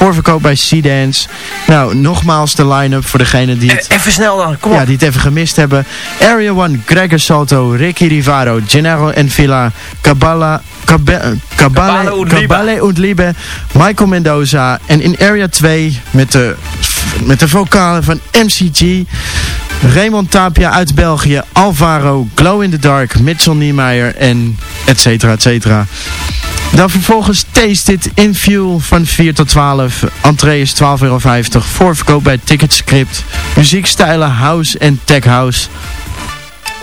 Voorverkoop bij Sea-Dance. Nou, nogmaals de line-up voor degene die het... E- even snel dan, kom op. Ja, die het even gemist hebben. Area 1, Gregor Salto, Ricky Rivaro, Gennaro Villa, Cabala, Cabale, Cabale, Cabale und Liebe, Michael Mendoza. En in Area 2 met de, met de vocalen van MCG, Raymond Tapia uit België, Alvaro, Glow in the Dark, Mitchell Niemeyer en et cetera, et cetera. Dan vervolgens Taste It in Fuel van 4 tot 12. Entree is 12,50 euro. Voorverkoop bij Ticketscript. Muziekstijlen House en Tech House.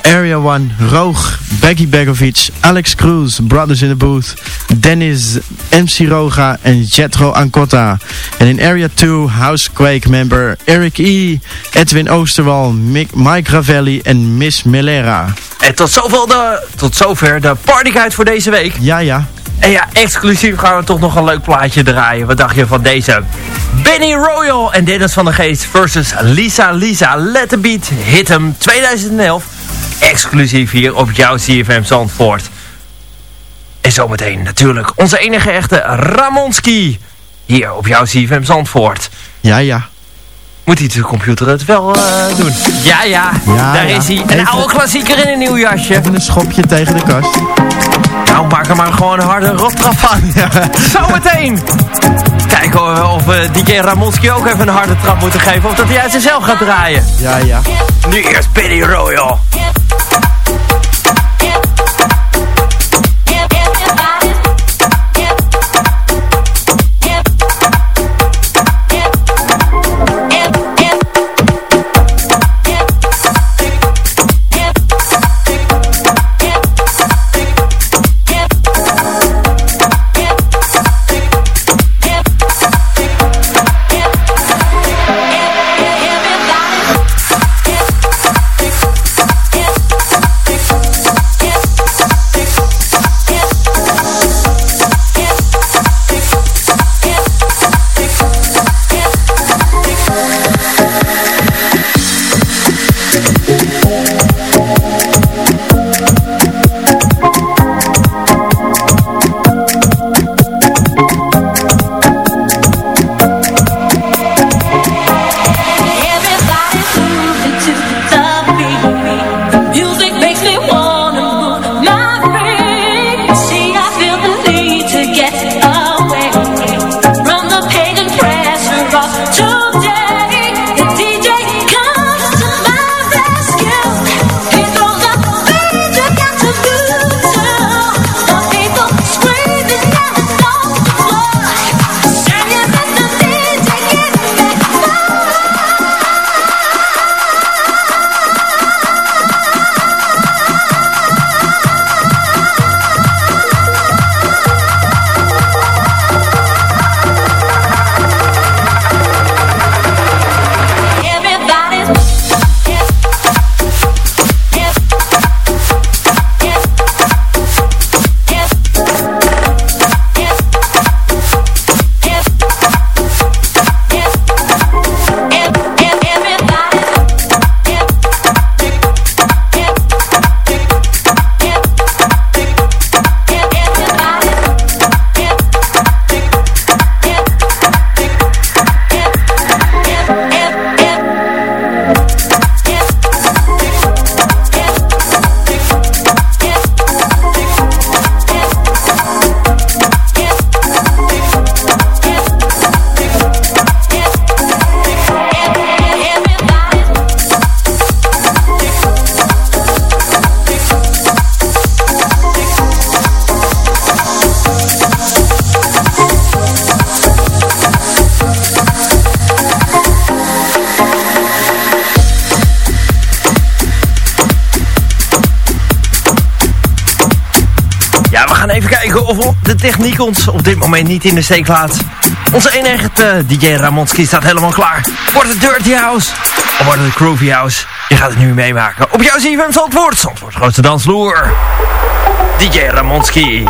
Area 1, Roog, Becky Begovic, Alex Cruz, Brothers in the Booth, Dennis, MC Roga en Jetro Ancota. En in Area 2, Housequake member Eric E., Edwin Oosterwal, Mick, Mike Ravelli en Miss Melera. En tot, zoveel de, tot zover de partyguide voor deze week. Ja, ja. En ja, exclusief gaan we toch nog een leuk plaatje draaien. Wat dacht je van deze? Benny Royal en Dennis van der Geest versus Lisa Lisa. Let the beat hit hem 2011. Exclusief hier op jouw CFM Zandvoort. En zometeen natuurlijk onze enige echte Ramonski. Hier op jouw CFM Zandvoort. Ja, ja. Moet hij de computer het wel uh, doen? Ja, ja, ja daar ja. is hij. Een Even, oude klassieker in een nieuw jasje. Even een schopje tegen de kast. Nou, maak er maar gewoon een harde rottrap van. Ja. Zometeen. Kijken of we DJ Ramonski ook even een harde trap moeten geven. Of dat hij uit zichzelf gaat draaien. Ja, ja. Nu eerst Benny Royal. Thank you. Techniek ons op dit moment niet in de steek laat. Onze enige uh, DJ Ramonski staat helemaal klaar. Wordt het Dirty House? Of wordt het Groovy House? Je gaat het nu meemaken. Op jouw CFM Zandvoort. Zandvoort grootste dansvloer. DJ Ramonski.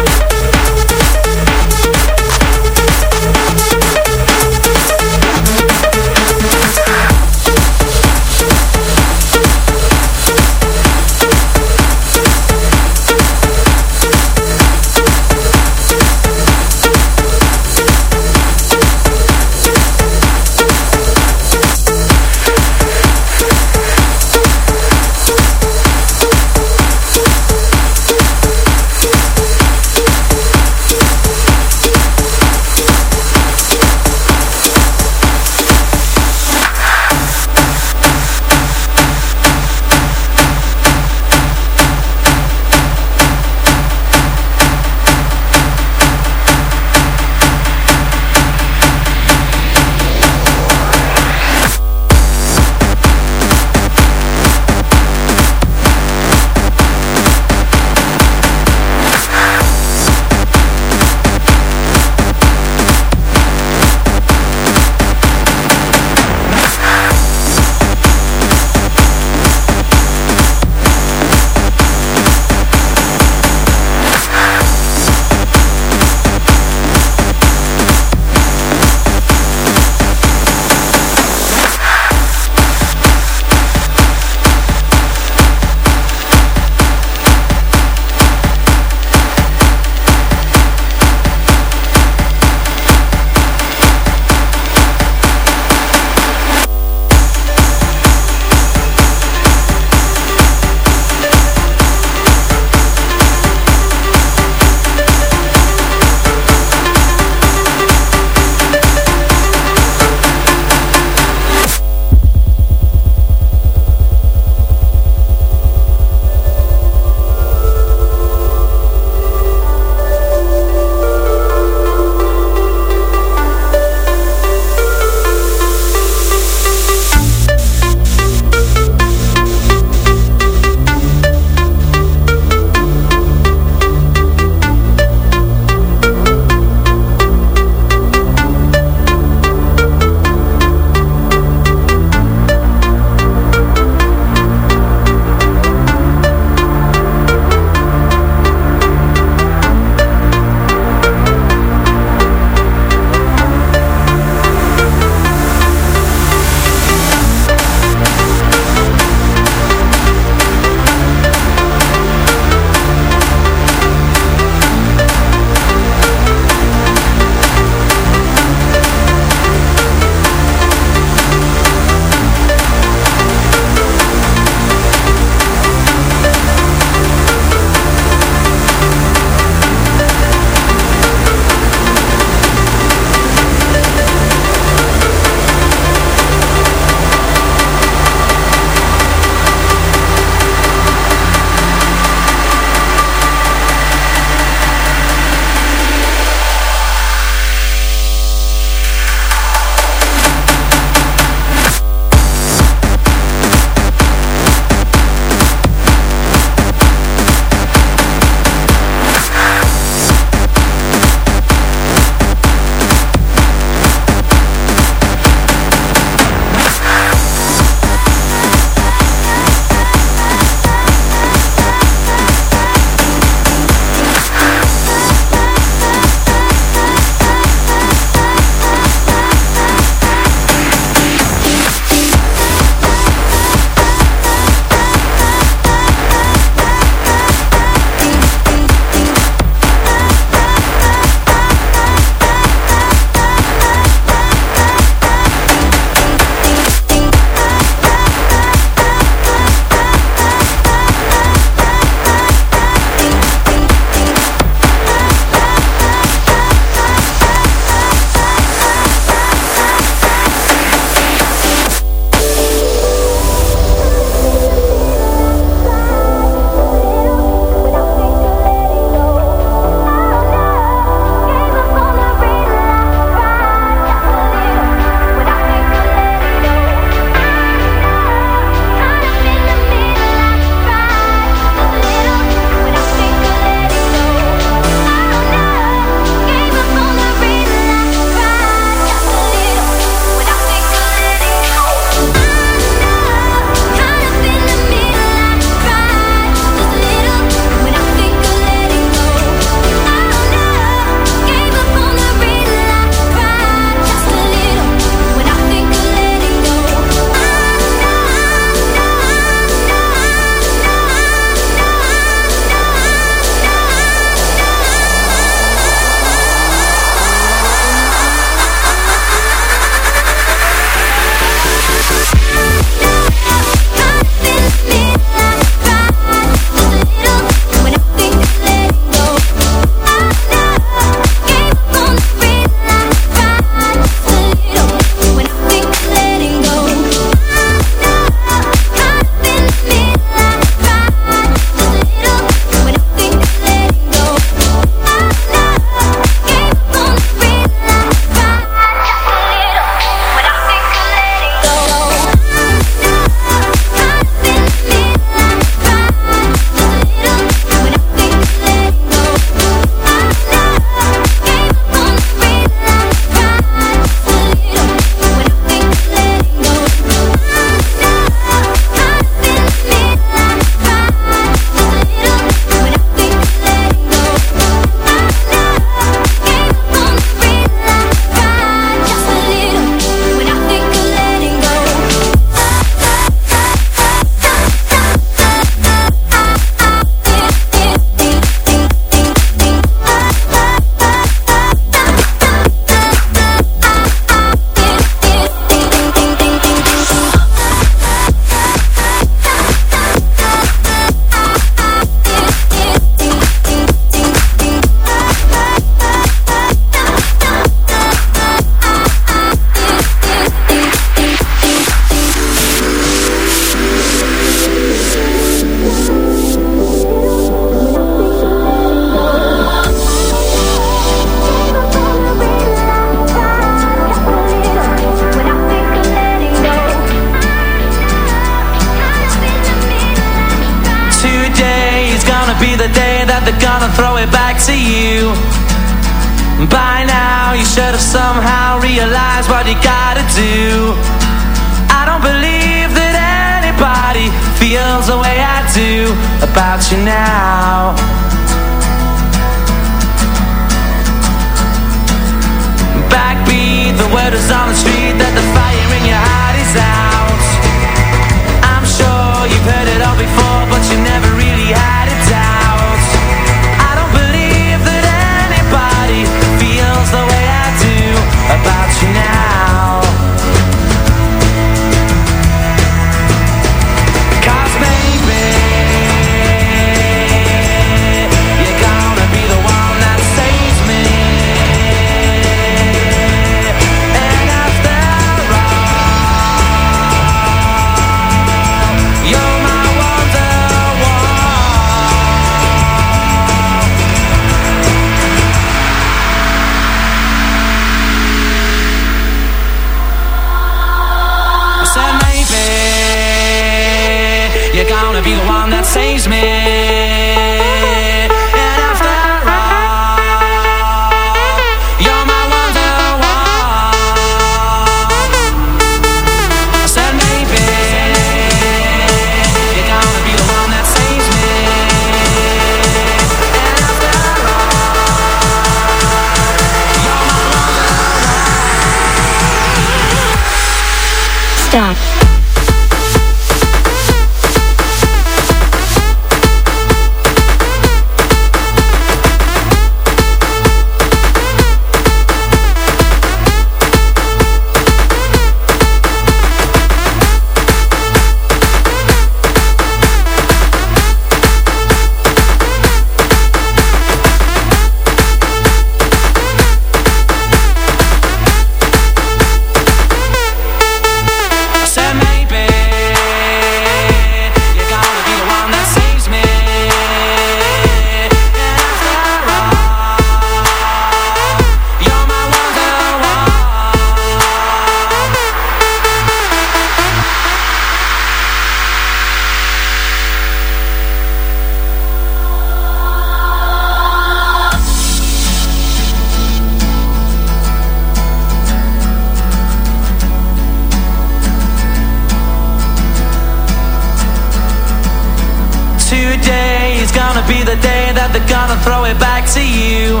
gonna throw it back to you.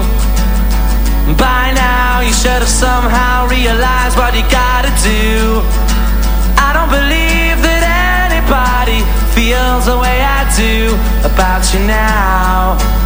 By now, you should have somehow realized what you gotta do. I don't believe that anybody feels the way I do about you now.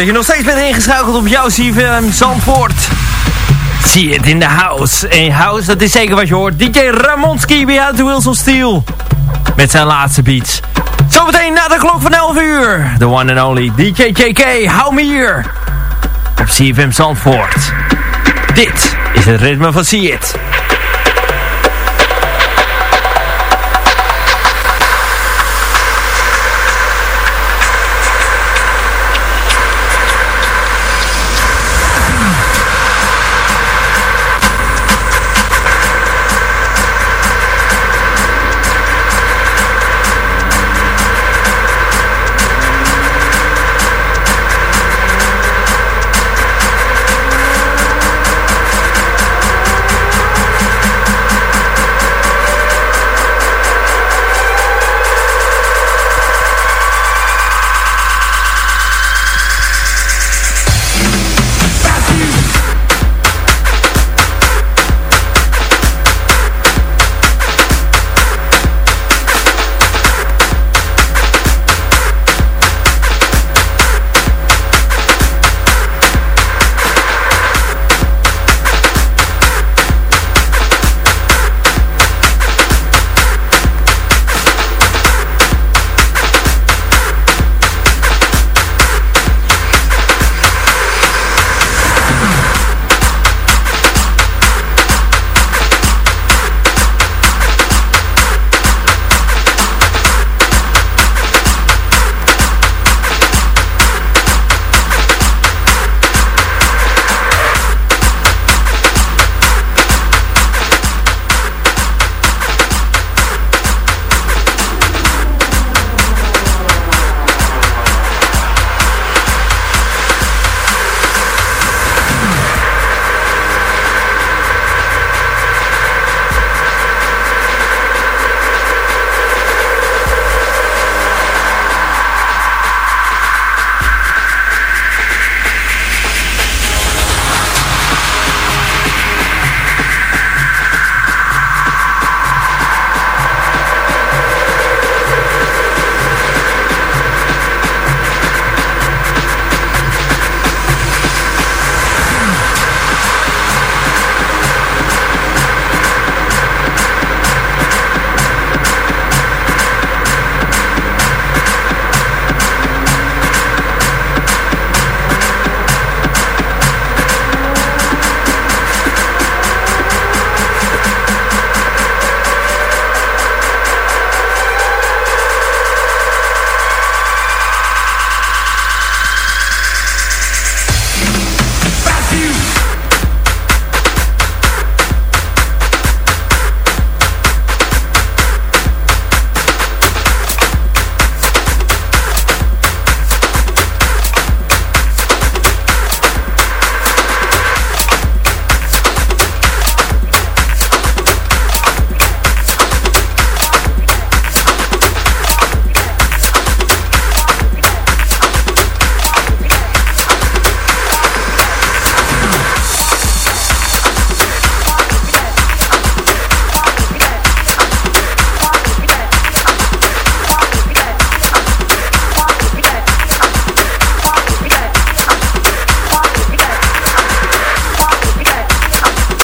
Dat je nog steeds bent ingeschakeld op jouw CVM Zandvoort. Zie het in de house. En house, dat is zeker wat je hoort. DJ Ramonski behind the wheels of steel. Met zijn laatste beats. Zometeen na de klok van 11 uur. The one and only DJ JK. Hou me hier. Op CFM Zandvoort. Dit is het ritme van See It.